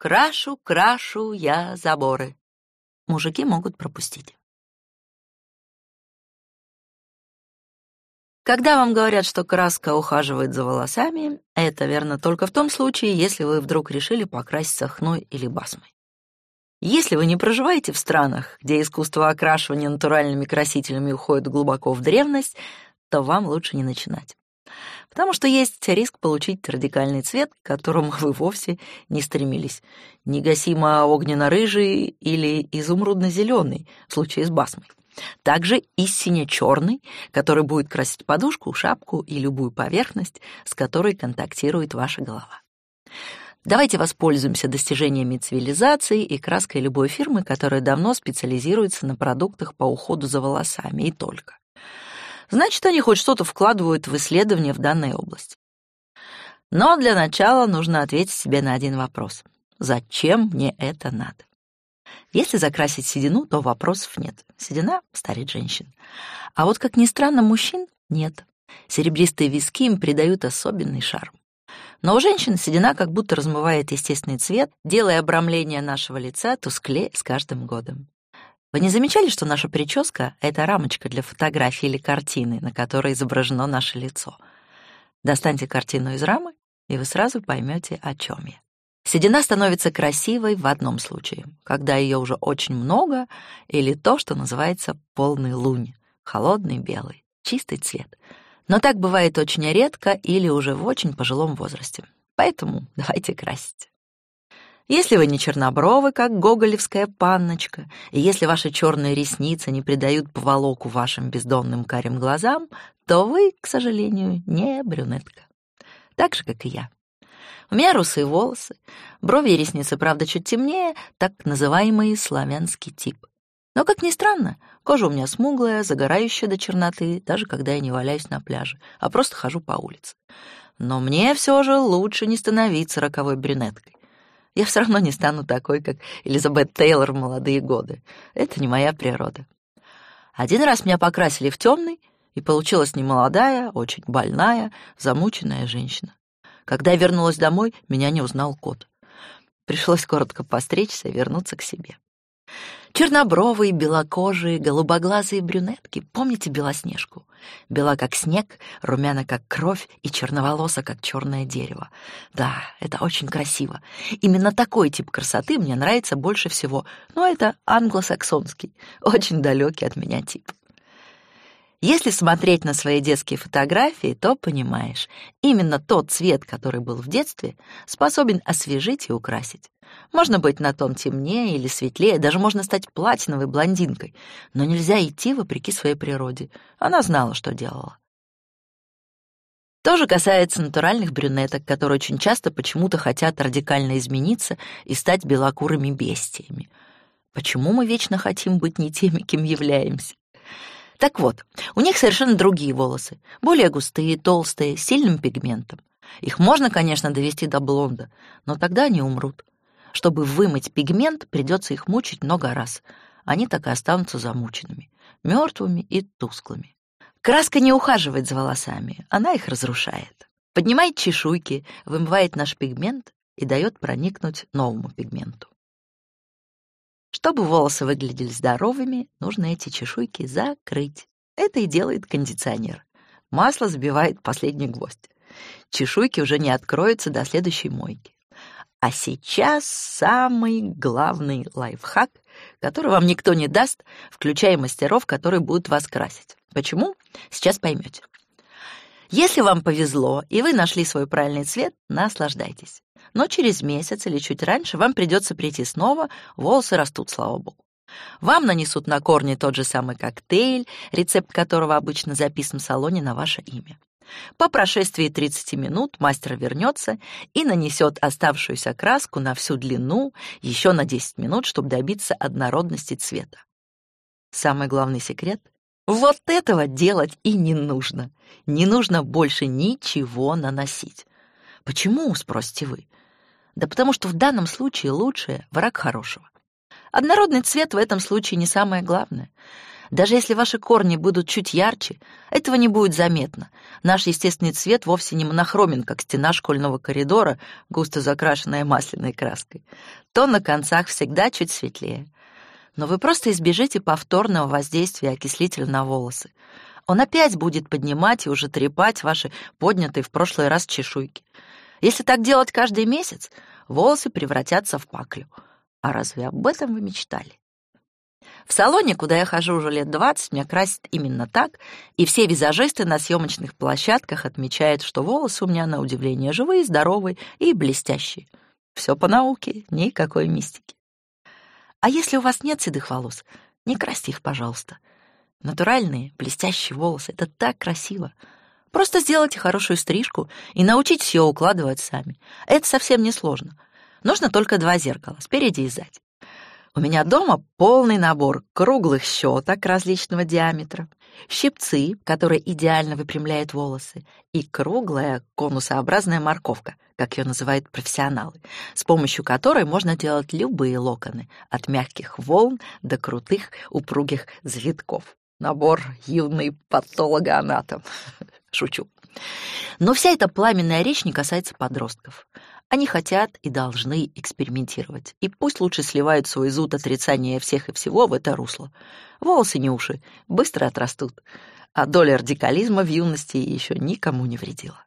Крашу, крашу я заборы. Мужики могут пропустить. Когда вам говорят, что краска ухаживает за волосами, это верно только в том случае, если вы вдруг решили покраситься хной или басмой. Если вы не проживаете в странах, где искусство окрашивания натуральными красителями уходит глубоко в древность, то вам лучше не начинать. Потому что есть риск получить радикальный цвет, к которому вы вовсе не стремились. Негасимо огненно-рыжий или изумрудно-зеленый в случае с басмой. Также и сине-черный, который будет красить подушку, шапку и любую поверхность, с которой контактирует ваша голова. Давайте воспользуемся достижениями цивилизации и краской любой фирмы, которая давно специализируется на продуктах по уходу за волосами и только. Значит, они хоть что-то вкладывают в исследования в данной области. Но для начала нужно ответить себе на один вопрос. Зачем мне это надо? Если закрасить седину, то вопросов нет. Седина старит женщин. А вот, как ни странно, мужчин нет. Серебристые виски им придают особенный шарм. Но у женщин седина как будто размывает естественный цвет, делая обрамление нашего лица тусклее с каждым годом. Вы не замечали, что наша прическа — это рамочка для фотографии или картины, на которой изображено наше лицо? Достаньте картину из рамы, и вы сразу поймете, о чем я. Седина становится красивой в одном случае, когда ее уже очень много, или то, что называется полный лунь, холодный белый, чистый цвет. Но так бывает очень редко или уже в очень пожилом возрасте. Поэтому давайте красить. Если вы не чернобровы, как гоголевская панночка, и если ваши черные ресницы не придают поволоку вашим бездонным карим глазам, то вы, к сожалению, не брюнетка. Так же, как и я. У меня русые волосы, брови и ресницы, правда, чуть темнее, так называемый славянский тип. Но, как ни странно, кожа у меня смуглая, загорающая до черноты, даже когда я не валяюсь на пляже, а просто хожу по улице. Но мне все же лучше не становиться роковой брюнеткой. Я все равно не стану такой, как Элизабет Тейлор в молодые годы. Это не моя природа. Один раз меня покрасили в темный, и получилась немолодая, очень больная, замученная женщина. Когда я вернулась домой, меня не узнал кот. Пришлось коротко постричься и вернуться к себе. Чернобровые, белокожие, голубоглазые брюнетки. Помните Белоснежку? Бела как снег, румяна как кровь и черноволоса как черное дерево. Да, это очень красиво. Именно такой тип красоты мне нравится больше всего. Но это англосаксонский, очень далекий от меня тип. Если смотреть на свои детские фотографии, то понимаешь, именно тот цвет, который был в детстве, способен освежить и украсить. Можно быть на тон темнее или светлее, даже можно стать платиновой блондинкой, но нельзя идти вопреки своей природе. Она знала, что делала. То же касается натуральных брюнеток, которые очень часто почему-то хотят радикально измениться и стать белокурыми бестиями. Почему мы вечно хотим быть не теми, кем являемся? Так вот, у них совершенно другие волосы, более густые, толстые, с сильным пигментом. Их можно, конечно, довести до блонда, но тогда они умрут. Чтобы вымыть пигмент, придется их мучить много раз. Они так и останутся замученными, мертвыми и тусклыми. Краска не ухаживает за волосами, она их разрушает. Поднимает чешуйки, вымывает наш пигмент и дает проникнуть новому пигменту. Чтобы волосы выглядели здоровыми, нужно эти чешуйки закрыть. Это и делает кондиционер. Масло забивает последний гвоздь. Чешуйки уже не откроются до следующей мойки. А сейчас самый главный лайфхак, который вам никто не даст, включая мастеров, которые будут вас красить. Почему? Сейчас поймете. Если вам повезло, и вы нашли свой правильный цвет, наслаждайтесь но через месяц или чуть раньше вам придется прийти снова, волосы растут, слава богу. Вам нанесут на корни тот же самый коктейль, рецепт которого обычно записан в салоне на ваше имя. По прошествии 30 минут мастер вернется и нанесет оставшуюся краску на всю длину еще на 10 минут, чтобы добиться однородности цвета. Самый главный секрет — вот этого делать и не нужно. Не нужно больше ничего наносить. Почему, спросите вы? Да потому что в данном случае лучшее — враг хорошего. Однородный цвет в этом случае не самое главное. Даже если ваши корни будут чуть ярче, этого не будет заметно. Наш естественный цвет вовсе не монохромен, как стена школьного коридора, густо закрашенная масляной краской. То на концах всегда чуть светлее. Но вы просто избежите повторного воздействия окислителя на волосы. Он опять будет поднимать и уже трепать ваши поднятые в прошлый раз чешуйки. Если так делать каждый месяц, волосы превратятся в паклю. А разве об этом вы мечтали? В салоне, куда я хожу уже лет 20, меня красят именно так, и все визажисты на съемочных площадках отмечают, что волосы у меня, на удивление, живые, здоровые и блестящие. Все по науке, никакой мистики. А если у вас нет седых волос, не красьте их, пожалуйста. Натуральные, блестящие волосы — это так красиво. Просто сделайте хорошую стрижку и научитесь ее укладывать сами. Это совсем не сложно. Нужно только два зеркала, спереди и сзади. У меня дома полный набор круглых щеток различного диаметра, щипцы, которые идеально выпрямляют волосы, и круглая конусообразная морковка, как ее называют профессионалы, с помощью которой можно делать любые локоны, от мягких волн до крутых упругих завитков. Набор юный патологоанатом. Шучу. Но вся эта пламенная речь не касается подростков. Они хотят и должны экспериментировать. И пусть лучше сливают свой зуд отрицания всех и всего в это русло. Волосы не уши, быстро отрастут. А доля радикализма в юности еще никому не вредила.